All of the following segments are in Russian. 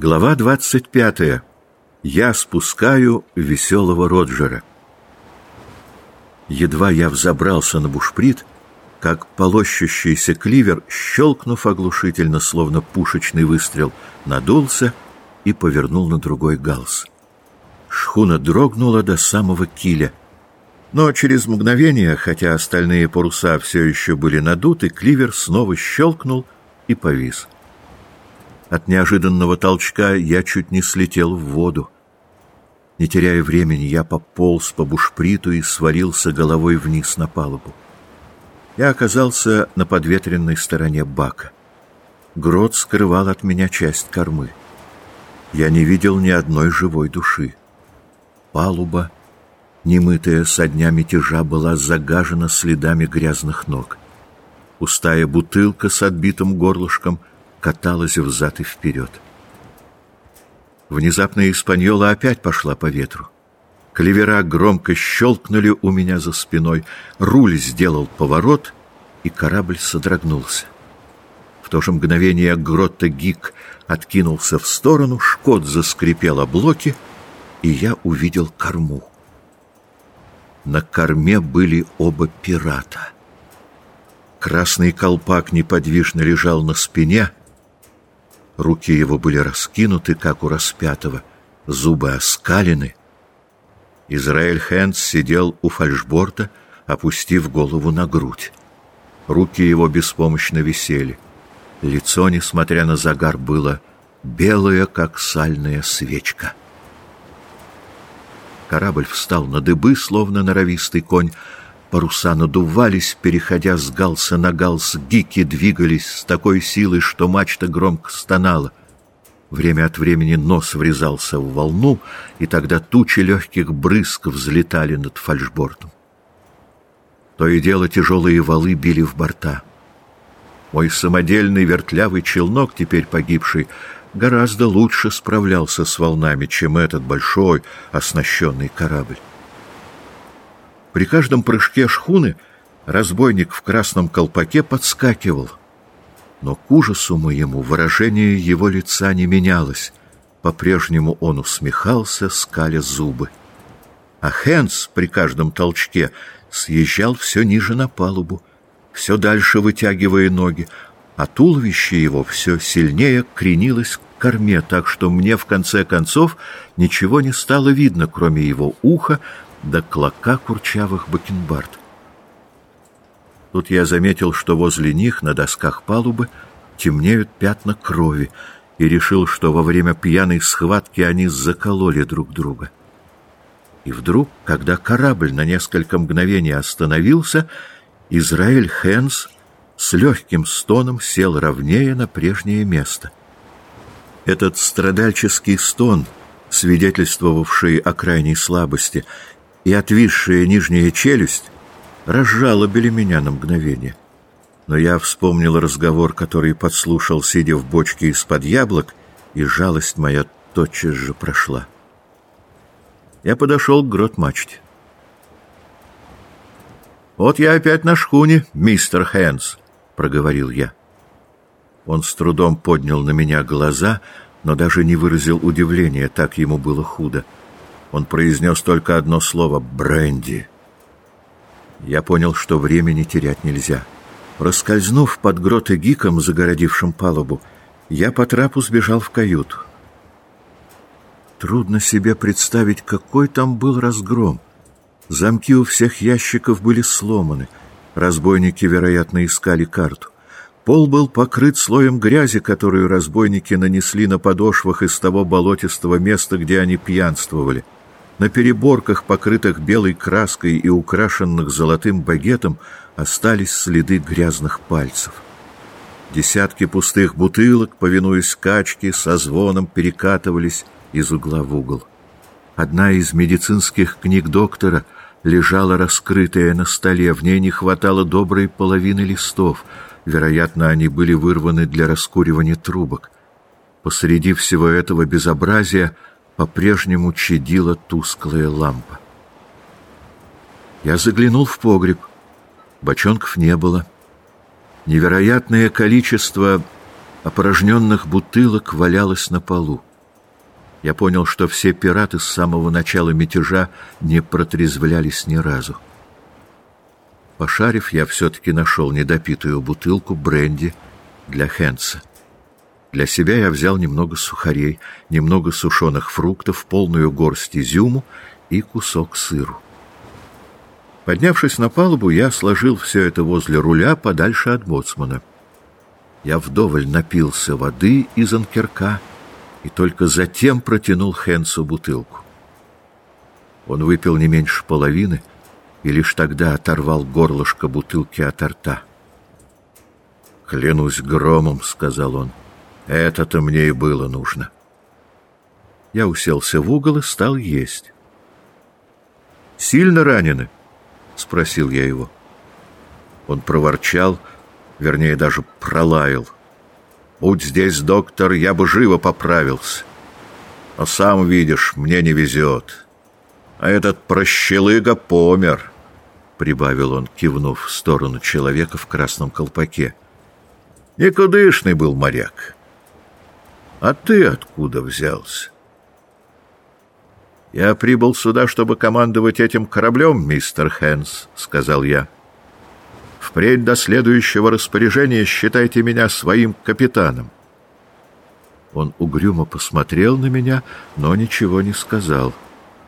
Глава 25. Я спускаю веселого Роджера. Едва я взобрался на бушприт, как полощущийся кливер, щелкнув оглушительно, словно пушечный выстрел, надулся и повернул на другой галс. Шхуна дрогнула до самого киля. Но через мгновение, хотя остальные паруса все еще были надуты, кливер снова щелкнул и повис. — от неожиданного толчка я чуть не слетел в воду. Не теряя времени, я пополз по бушприту и свалился головой вниз на палубу. Я оказался на подветренной стороне бака. Грот скрывал от меня часть кормы. Я не видел ни одной живой души. Палуба, немытая со дня мятежа, была загажена следами грязных ног. Пустая бутылка с отбитым горлышком — каталась взад и вперед. Внезапно Испаньола опять пошла по ветру. Клевера громко щелкнули у меня за спиной, руль сделал поворот, и корабль содрогнулся. В то же мгновение Гротта Гик откинулся в сторону, Шкот заскрипел о блоки, и я увидел корму. На корме были оба пирата. Красный колпак неподвижно лежал на спине, Руки его были раскинуты, как у распятого, зубы оскалены. Израиль Хэнс сидел у фальшборта, опустив голову на грудь. Руки его беспомощно висели. Лицо, несмотря на загар, было белое, как сальная свечка. Корабль встал на дыбы, словно норовистый конь, Паруса надувались, переходя с галса на галс, гики двигались с такой силой, что мачта громко стонала. Время от времени нос врезался в волну, и тогда тучи легких брызг взлетали над фальшбортом. То и дело тяжелые валы били в борта. Мой самодельный вертлявый челнок, теперь погибший, гораздо лучше справлялся с волнами, чем этот большой оснащенный корабль. При каждом прыжке шхуны разбойник в красном колпаке подскакивал. Но к ужасу моему выражение его лица не менялось. По-прежнему он усмехался, скаля зубы. А Хэнс при каждом толчке съезжал все ниже на палубу, все дальше вытягивая ноги, а туловище его все сильнее кренилось к корме, так что мне в конце концов ничего не стало видно, кроме его уха, до клока курчавых бакенбард. Тут я заметил, что возле них на досках палубы темнеют пятна крови, и решил, что во время пьяной схватки они закололи друг друга. И вдруг, когда корабль на несколько мгновений остановился, Израиль Хэнс с легким стоном сел ровнее на прежнее место. Этот страдальческий стон, свидетельствовавший о крайней слабости, и отвисшая нижняя челюсть разжалобили меня на мгновение. Но я вспомнил разговор, который подслушал, сидя в бочке из-под яблок, и жалость моя тотчас же прошла. Я подошел к грот-мачте. «Вот я опять на шхуне, мистер Хэнс», — проговорил я. Он с трудом поднял на меня глаза, но даже не выразил удивления, так ему было худо. Он произнес только одно слово «бренди». Я понял, что времени терять нельзя. Раскользнув под грот и гиком, загородившим палубу, я по трапу сбежал в каюту. Трудно себе представить, какой там был разгром. Замки у всех ящиков были сломаны. Разбойники, вероятно, искали карту. Пол был покрыт слоем грязи, которую разбойники нанесли на подошвах из того болотистого места, где они пьянствовали. На переборках, покрытых белой краской и украшенных золотым багетом, остались следы грязных пальцев. Десятки пустых бутылок, повинуясь качке, со звоном перекатывались из угла в угол. Одна из медицинских книг доктора лежала раскрытая на столе, в ней не хватало доброй половины листов, вероятно, они были вырваны для раскуривания трубок. Посреди всего этого безобразия — по-прежнему чадила тусклая лампа. Я заглянул в погреб. Бочонков не было. Невероятное количество опорожненных бутылок валялось на полу. Я понял, что все пираты с самого начала мятежа не протрезвлялись ни разу. Пошарив, я все-таки нашел недопитую бутылку бренди для Хенса. Для себя я взял немного сухарей, немного сушеных фруктов, полную горсть изюму и кусок сыру. Поднявшись на палубу, я сложил все это возле руля подальше от боцмана. Я вдоволь напился воды из анкерка и только затем протянул Хенсу бутылку. Он выпил не меньше половины и лишь тогда оторвал горлышко бутылки от рта. «Клянусь громом», — сказал он, — «это-то мне и было нужно». Я уселся в угол и стал есть. «Сильно ранены?» — спросил я его. Он проворчал, вернее, даже пролаял — Будь здесь доктор, я бы живо поправился. Но сам видишь, мне не везет. А этот прощелыга помер, — прибавил он, кивнув в сторону человека в красном колпаке. Никудышный был моряк. А ты откуда взялся? «Я прибыл сюда, чтобы командовать этим кораблем, мистер Хэнс», — сказал я. Впредь до следующего распоряжения считайте меня своим капитаном. Он угрюмо посмотрел на меня, но ничего не сказал.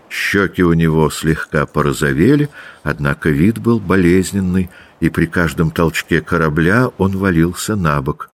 Щеки у него слегка порозовели, однако вид был болезненный, и при каждом толчке корабля он валился на бок.